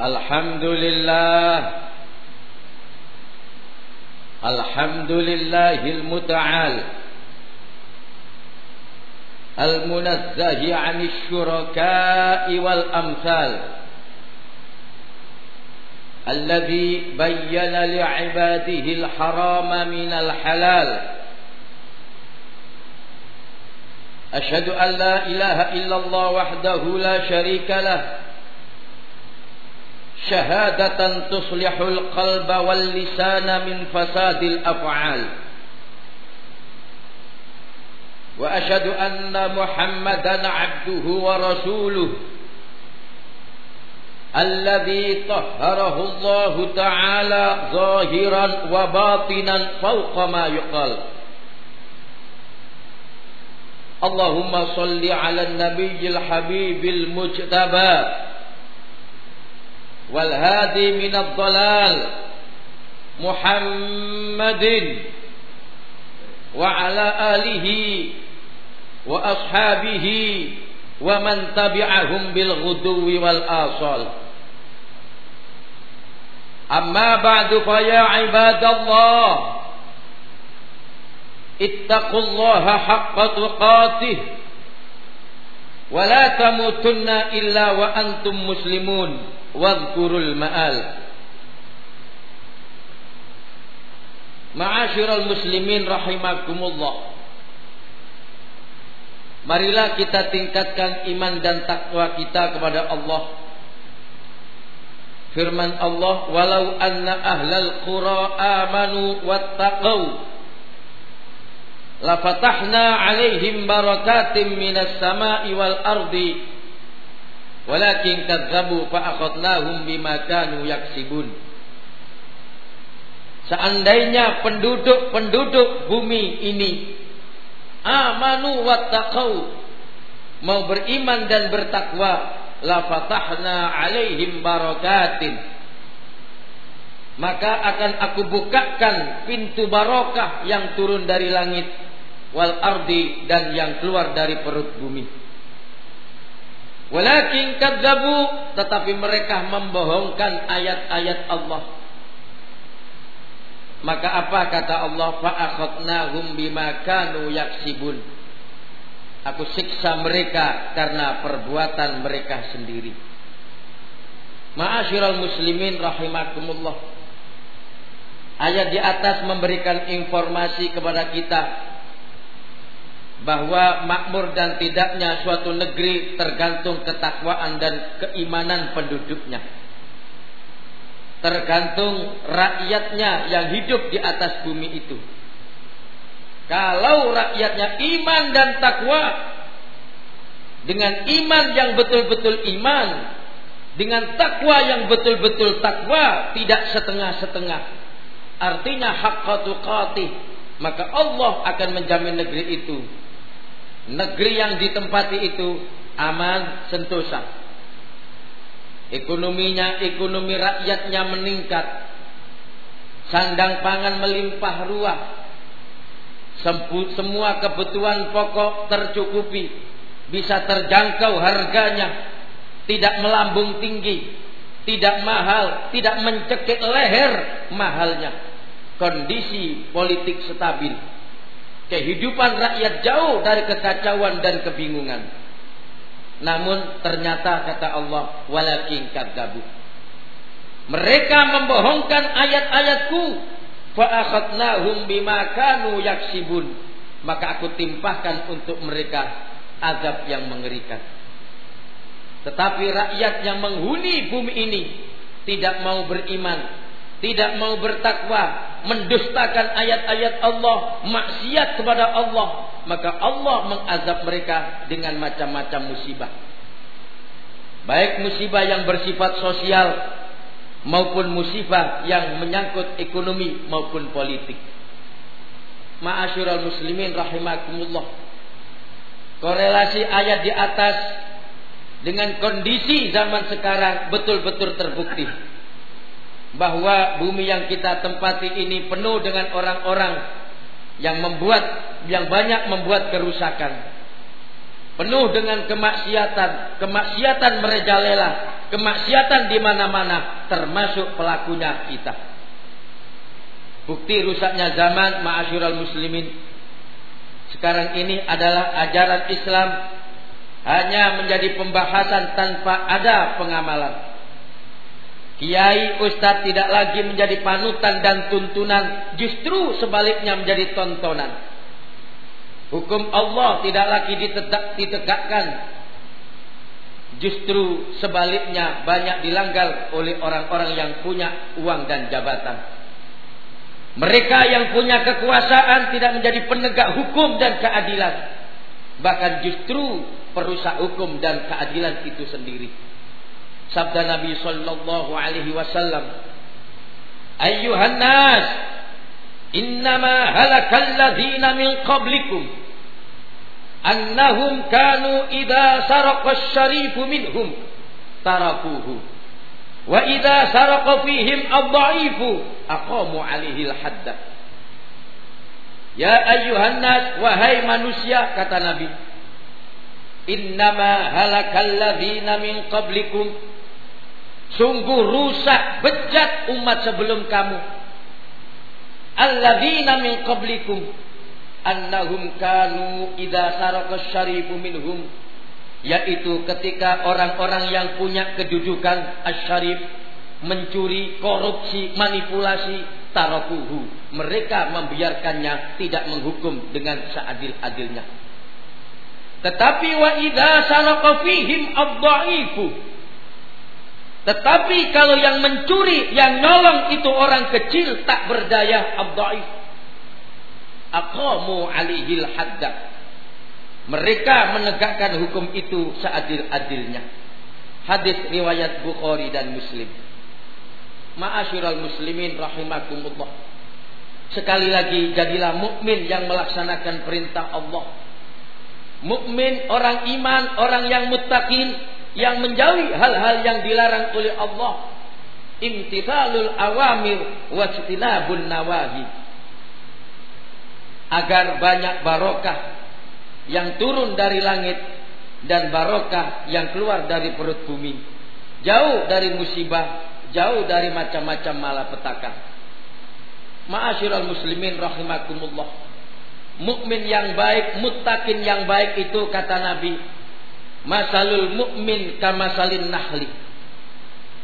الحمد لله الحمد لله المتعال. المنزه عن الشركاء والأمثال. الذي بين لعباده الحرام من الحلال. أشهد أن لا إله إلا الله وحده لا شريك له. شهادة تصلح القلب واللسان من فساد الأفعال وأشهد أن محمدا عبده ورسوله الذي طهره الله تعالى ظاهرا وباطنا فوق ما يقال اللهم صل على النبي الحبيب المجتبى والهادي من الضلال محمد وعلى آله وأصحابه ومن تبعهم بالغدو والآصال. أما بعد فيا عباد الله اتقوا الله حق تقاته. wala tamutunna illa wa antum muslimun. Wadhkurul ma'al. Ma'asyiral muslimin rahimakumullah. Marilah kita tingkatkan iman dan takwa kita kepada Allah. Firman Allah, "Walau anna ahlal qura amanu wattaqau. Lafatahna alaihim barakatim minas sama'i wal ardi. Walakin kadzabu fa akhadnahum bima kanu yaksibun. Seandainya penduduk-penduduk bumi ini amanu wattaqau mau beriman dan bertakwa la fatahna alaihim barakatin. Maka akan aku bukakan pintu barokah yang turun dari langit wal ardi dan yang keluar dari perut bumi Walakin kadzabu tetapi mereka membohongkan ayat-ayat Allah. Maka apa kata Allah? Fa akhadnahum bima kanu yaksibun. Aku siksa mereka karena perbuatan mereka sendiri. Ma'asyiral muslimin rahimakumullah. Ayat di atas memberikan informasi kepada kita bahwa makmur dan tidaknya suatu negeri tergantung ketakwaan dan keimanan penduduknya. Tergantung rakyatnya yang hidup di atas bumi itu. Kalau rakyatnya iman dan takwa dengan iman yang betul-betul iman, dengan takwa yang betul-betul takwa, tidak setengah-setengah. Artinya haqqatu qatih, maka Allah akan menjamin negeri itu Negeri yang ditempati itu aman, sentosa. Ekonominya, ekonomi rakyatnya meningkat. Sandang pangan melimpah ruah. Semua kebutuhan pokok tercukupi. Bisa terjangkau harganya. Tidak melambung tinggi. Tidak mahal. Tidak mencekik leher mahalnya. Kondisi politik stabil Kehidupan rakyat jauh dari kekacauan dan kebingungan. Namun ternyata kata Allah, walakin kadzabu. Mereka membohongkan ayat-ayatku. Fa'akhadnahum bima kanu yaksibun. Maka aku timpahkan untuk mereka azab yang mengerikan. Tetapi rakyat yang menghuni bumi ini tidak mau beriman tidak mau bertakwa, mendustakan ayat-ayat Allah, maksiat kepada Allah, maka Allah mengazab mereka dengan macam-macam musibah. Baik musibah yang bersifat sosial maupun musibah yang menyangkut ekonomi maupun politik. Ma'asyiral muslimin rahimakumullah. Korelasi ayat di atas dengan kondisi zaman sekarang betul-betul terbukti bahwa bumi yang kita tempati ini penuh dengan orang-orang yang membuat yang banyak membuat kerusakan. Penuh dengan kemaksiatan, kemaksiatan merajalela kemaksiatan di mana-mana termasuk pelakunya kita. Bukti rusaknya zaman ma'asyiral muslimin sekarang ini adalah ajaran Islam hanya menjadi pembahasan tanpa ada pengamalan. Kiai Ustadz tidak lagi menjadi panutan dan tuntunan, justru sebaliknya menjadi tontonan. Hukum Allah tidak lagi ditegak, ditegakkan, justru sebaliknya banyak dilanggar oleh orang-orang yang punya uang dan jabatan. Mereka yang punya kekuasaan tidak menjadi penegak hukum dan keadilan, bahkan justru perusak hukum dan keadilan itu sendiri. Sabda Nabi sallallahu alaihi wasallam, "Ayyuhan nas, innama halakal ladzina min qablikum annahum kanu idza saraqa asy-syarifu minhum tarakuhu wa idza saraqa fihim ad-dha'ifu aqamu alaihi al-hadda." Ya ayyuhan nas, wahai manusia kata Nabi, Innama halakal ladzina min qablikum. Sungguh rusak bejat umat sebelum kamu. Alladzina min qablikum annahum kanu idza saraka syarifu minhum yaitu ketika orang-orang yang punya kedudukan asyarif mencuri, korupsi, manipulasi, tarakuhu. Mereka membiarkannya tidak menghukum dengan seadil-adilnya. Tetapi wa idza saraqa fihim ad-dha'ifu. Tetapi kalau yang mencuri, yang nolong itu orang kecil tak berdaya ad-dha'if. Aqamu alaihi hadda. Mereka menegakkan hukum itu seadil-adilnya. Hadis riwayat Bukhari dan Muslim. Ma'asyiral muslimin rahimakumullah. Sekali lagi jadilah mukmin yang melaksanakan perintah Allah mukmin, orang iman, orang yang muttaqin yang menjauhi hal-hal yang dilarang oleh Allah. Imtithalul awamir wa ijtinabun nawahi. Agar banyak barokah yang turun dari langit dan barokah yang keluar dari perut bumi. Jauh dari musibah, jauh dari macam-macam malapetaka. Ma'asyiral muslimin rahimakumullah mukmin yang baik, muttaqin yang baik itu kata Nabi, masalul mukmin kamasalin nahli.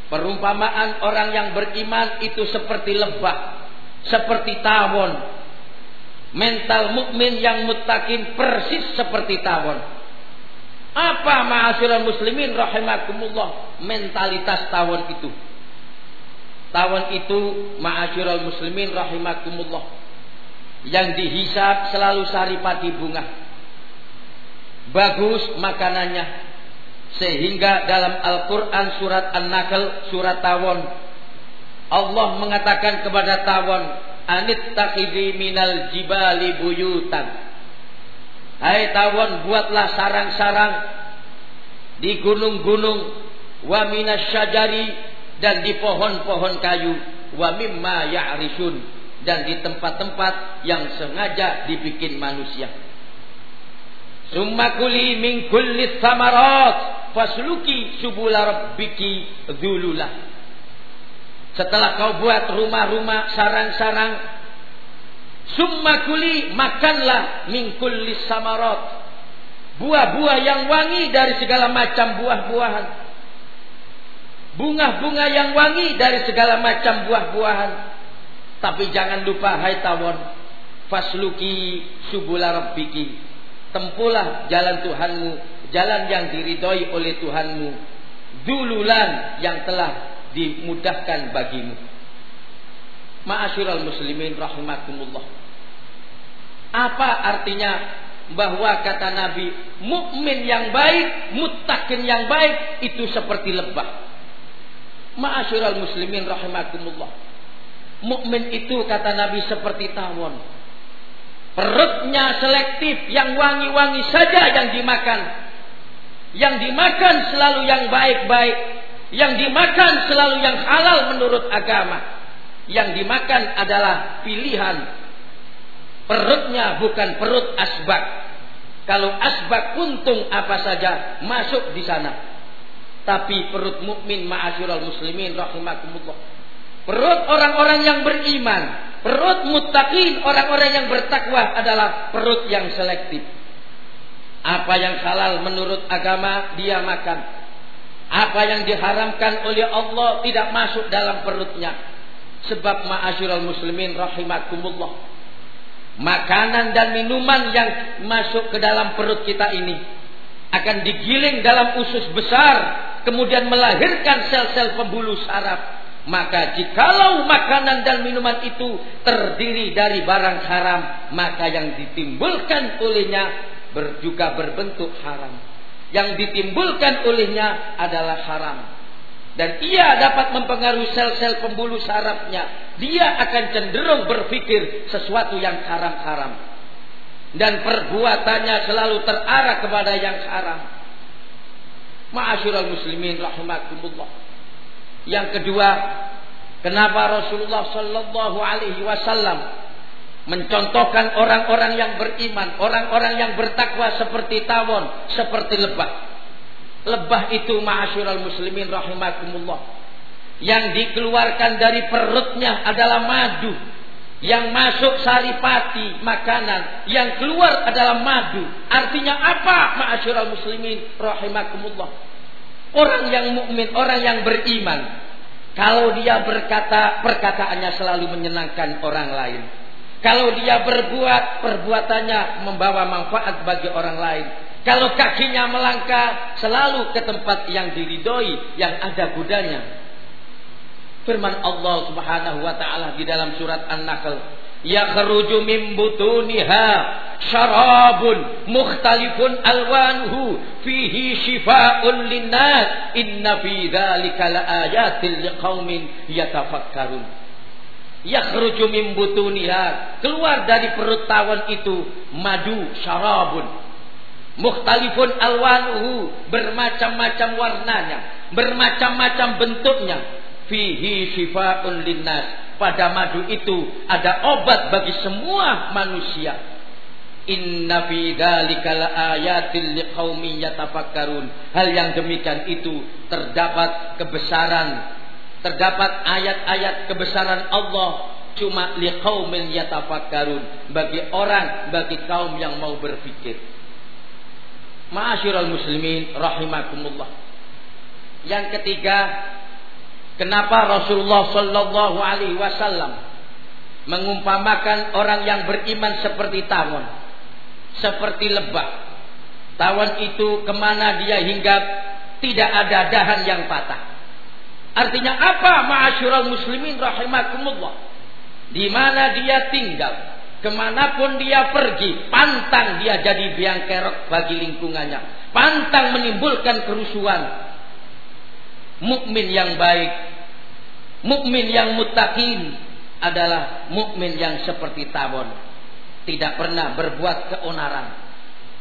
Perumpamaan orang yang beriman itu seperti lebah, seperti tawon. Mental mukmin yang muttaqin persis seperti tawon. Apa ma'asyiral muslimin rahimakumullah mentalitas tawon itu? Tawon itu ma'asyiral muslimin rahimakumullah yang dihisap selalu saripati bunga. Bagus makanannya. Sehingga dalam Al-Quran surat An-Nahl, surat Tawon. Allah mengatakan kepada Tawon, Anit takidi minal jibali buyutan. Hai Tawon, buatlah sarang-sarang di gunung-gunung, wa minas syajari, dan di pohon-pohon kayu, wa mimma ya'rishun dan di tempat-tempat yang sengaja dibikin manusia. Summa kuli min kulli fasluki subula rabbiki dzulula. Setelah kau buat rumah-rumah sarang-sarang summa kuli makanlah min kulli samarat buah-buah yang wangi dari segala macam buah-buahan. Bunga-bunga yang wangi dari segala macam buah-buahan tapi jangan lupa hai tawon fasluki subula rabbiki. Tempulah jalan Tuhanmu, jalan yang diridhoi oleh Tuhanmu. Dululan yang telah dimudahkan bagimu. Ma'asyiral muslimin rahimakumullah. Apa artinya bahwa kata Nabi, mukmin yang baik, muttaqin yang baik itu seperti lebah. Ma'asyiral muslimin rahimakumullah. Mukmin itu kata Nabi seperti tawon. Perutnya selektif, yang wangi-wangi saja yang dimakan. Yang dimakan selalu yang baik-baik. Yang dimakan selalu yang halal menurut agama. Yang dimakan adalah pilihan. Perutnya bukan perut asbak. Kalau asbak kuntung apa saja masuk di sana. tapi perut mukmin ma'asyiral muslimin rahimakumullah. Perut orang-orang yang beriman, perut muttaqin, orang-orang yang bertakwa adalah perut yang selektif. Apa yang halal menurut agama dia makan. Apa yang diharamkan oleh Allah tidak masuk dalam perutnya. Sebab ma'asyiral muslimin rahimakumullah. Makanan dan minuman yang masuk ke dalam perut kita ini akan digiling dalam usus besar kemudian melahirkan sel-sel pembuluh saraf maka jikalau makanan dan minuman itu terdiri dari barang haram, maka yang ditimbulkan olehnya juga berbentuk haram. Yang ditimbulkan olehnya adalah haram. Dan ia dapat mempengaruhi sel-sel pembuluh sarafnya. Dia akan cenderung berpikir sesuatu yang haram-haram. Dan perbuatannya selalu terarah kepada yang haram. Ma'asyiral muslimin rahimakumullah. Yang kedua, kenapa Rasulullah Shallallahu Alaihi Wasallam mencontohkan orang-orang yang beriman, orang-orang yang bertakwa seperti tawon, seperti lebah. Lebah itu ma'asyiral muslimin rahimakumullah. Yang dikeluarkan dari perutnya adalah madu. Yang masuk saripati makanan, yang keluar adalah madu. Artinya apa? Ma'asyiral muslimin rahimakumullah. Orang yang mukmin, orang yang beriman, kalau dia berkata, perkataannya selalu menyenangkan orang lain. Kalau dia berbuat, perbuatannya membawa manfaat bagi orang lain. Kalau kakinya melangkah, selalu ke tempat yang diridhoi, yang ada kudanya. Firman Allah Subhanahu wa taala di dalam surat An-Nahl, yakhruju min butuniha syarabun mukhtalifun alwanuhu fihi shifaa'un linnas. Inna fi dzalika laayatil liqaumin yatafakkarun. Yakhruju min butuniha. Keluar dari perut tawon itu madu syarabun. Mukhtalifun alwanuhu bermacam-macam warnanya bermacam-macam bentuknya. Fihi shifaa'un linnas pada madu itu ada obat bagi semua manusia Inna fi dzalika laayatil liqaumin yatafakkarun. Hal yang demikian itu terdapat kebesaran, terdapat ayat-ayat kebesaran Allah cuma liqaumin yatafakkarun, bagi orang, bagi kaum yang mau berpikir. Ma'asyiral muslimin rahimakumullah. Yang ketiga, kenapa Rasulullah sallallahu alaihi wasallam mengumpamakan orang yang beriman seperti tawon? seperti lebah. Tawon itu ke mana dia hinggap tidak ada dahan yang patah. Artinya apa ma'asyiral muslimin rahimakumullah. Di mana dia tinggal, ke mana pun dia pergi, pantang dia jadi biang kerok bagi lingkungannya. Pantang menimbulkan kerusuhan. Mukmin yang baik, mukmin yang mutakin adalah mukmin yang seperti tawon tidak pernah berbuat keonaran,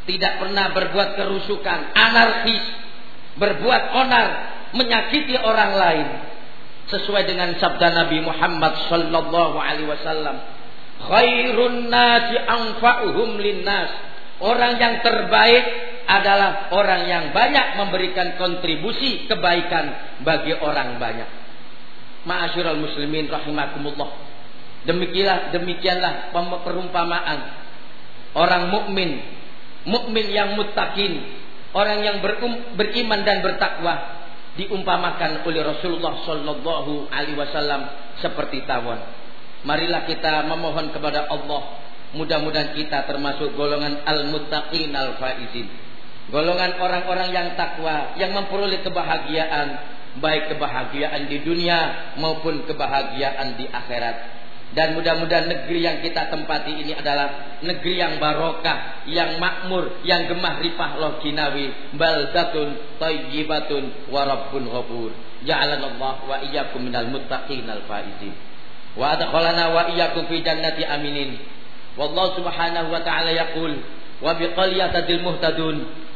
tidak pernah berbuat kerusukan, anarkis, berbuat onar, menyakiti orang lain. Sesuai dengan sabda Nabi Muhammad sallallahu alaihi wasallam, khairun nasi anfa'uhum linnas. Orang yang terbaik adalah orang yang banyak memberikan kontribusi kebaikan bagi orang banyak. Ma'asyiral muslimin rahimakumullah. Demikianlah demikianlah perumpamaan orang mukmin, mukmin yang muttaqin, orang yang berum, beriman dan bertakwa diumpamakan oleh Rasulullah sallallahu alaihi wasallam seperti tawon. Marilah kita memohon kepada Allah mudah-mudahan kita termasuk golongan al-muttaqin al-faizin. Golongan orang-orang yang takwa yang memperoleh kebahagiaan baik kebahagiaan di dunia maupun kebahagiaan di akhirat. Dan mudah-mudahan negeri yang kita tempati ini adalah negeri yang barokah, yang makmur, yang gemah ripah loh kinawi, baldatun tayyibatun wa rabbun ghafur. Ja'alanallah wa iyyakum minal muttaqin al faizin. Wa adkhalana wa iyyakum fi jannati aminin. Wallahu subhanahu wa ta'ala yaqul wa biqaliyatadil muhtadun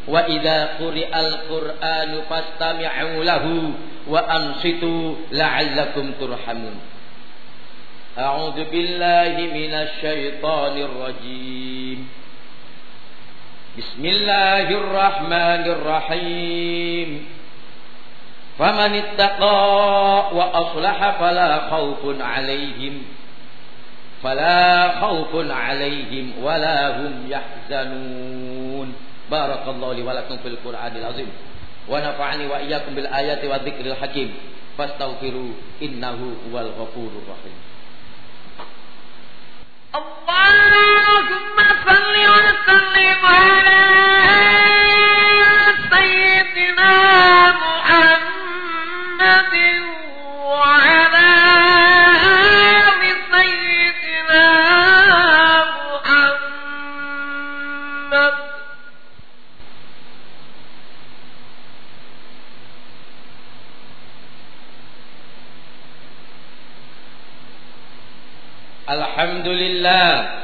wa idza quri'al qur'anu fastami'u lahu wa ansitu la'allakum turhamun. A'udzu billahi minasy syaithanir rajim. Bismillahirrahmanirrahim. Faman ittaqa wa aslaha fala khaufun 'alaihim فلا خوف عليهم ولا هم يحزنون بارك الله لي ولكم في القرآن العظيم Wa nafa'ani wa iyyakum bil ayati wa dzikril hakim. Fastaghfiru innahu huwal ghafurur rahim. الحمد لله.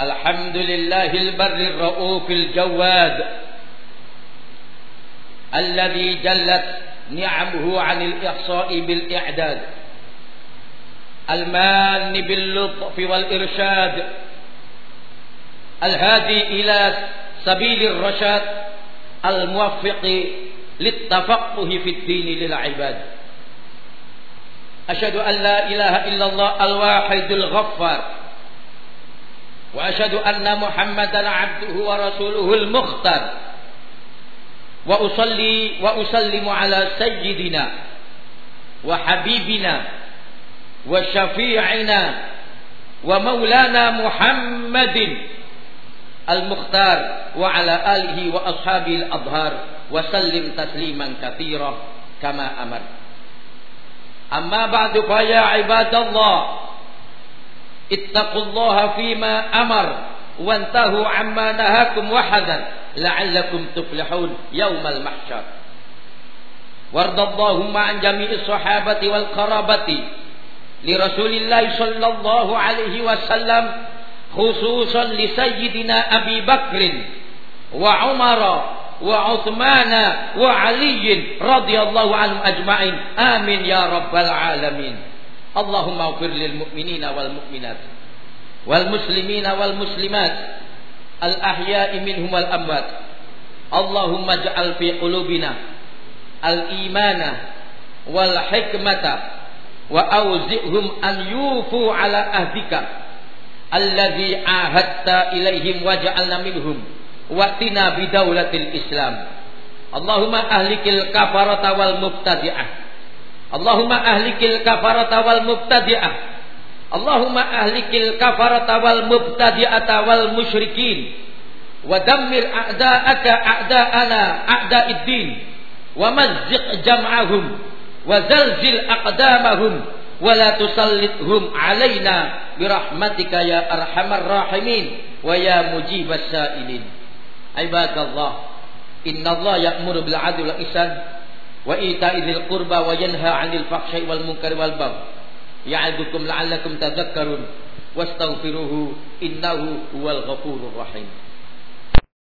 الحمد لله البر الرؤوف الجواد الذي جلت نعمه عن الإحصاء بالإعداد. المان باللطف والإرشاد. الهادي إلى سبيل الرشاد. الموفق للتفقه في الدين للعباد. أشهد أن لا إله إلا الله الواحد الغفار. وأشهد أن محمدا عبده ورسوله المختار. وأصلي وأسلم على سيدنا وحبيبنا وشفيعنا ومولانا محمد المختار. وعلى آله وأصحابه الأظهار. وسلم تسليما كثيرا كما أمر أما بعد فيا عباد الله اتقوا الله فيما أمر وانتهوا عما نهاكم وحذر لعلكم تفلحون يوم المحشر. وارض اللهم عن جميع الصحابة والقرابة لرسول الله صلى الله عليه وسلم خصوصا لسيدنا أبي بكر وعمر وعثمان وعلي رضي الله عنهم أجمعين. آمين يا رب العالمين. اللهم اغفر للمؤمنين والمؤمنات والمسلمين والمسلمات الأحياء منهم والأموات. اللهم اجعل في قلوبنا الإيمان والحكمة وأوزئهم أن يوفوا على أهدك. الذي عاهدت إليهم وجعلنا منهم. Watina bidaulatil Islam. Allahumma ahlikil kafarata wal mubtadi'ah. Allahumma ahlikil kafarata wal mubtadi'ah. Allahumma ahlikil kafarata wal mubtadi'ata wal musyrikin. Wa dammir a'da'aka a'da'ana a'da'iddin. Wa mazziq jam'ahum. Wa zalzil aqdamahum. Wa la tusallithum alaina birahmatika ya arhamar rahimin. Wa ya mujibas sa'ilin. عباد الله إن الله يأمر بالعدل والإحسان وإيتاء ذي القربى وينهى عن الفحشاء والمنكر والبغي يعظكم لعلكم تذكرون واستغفروه إنه هو الغفور الرحيم.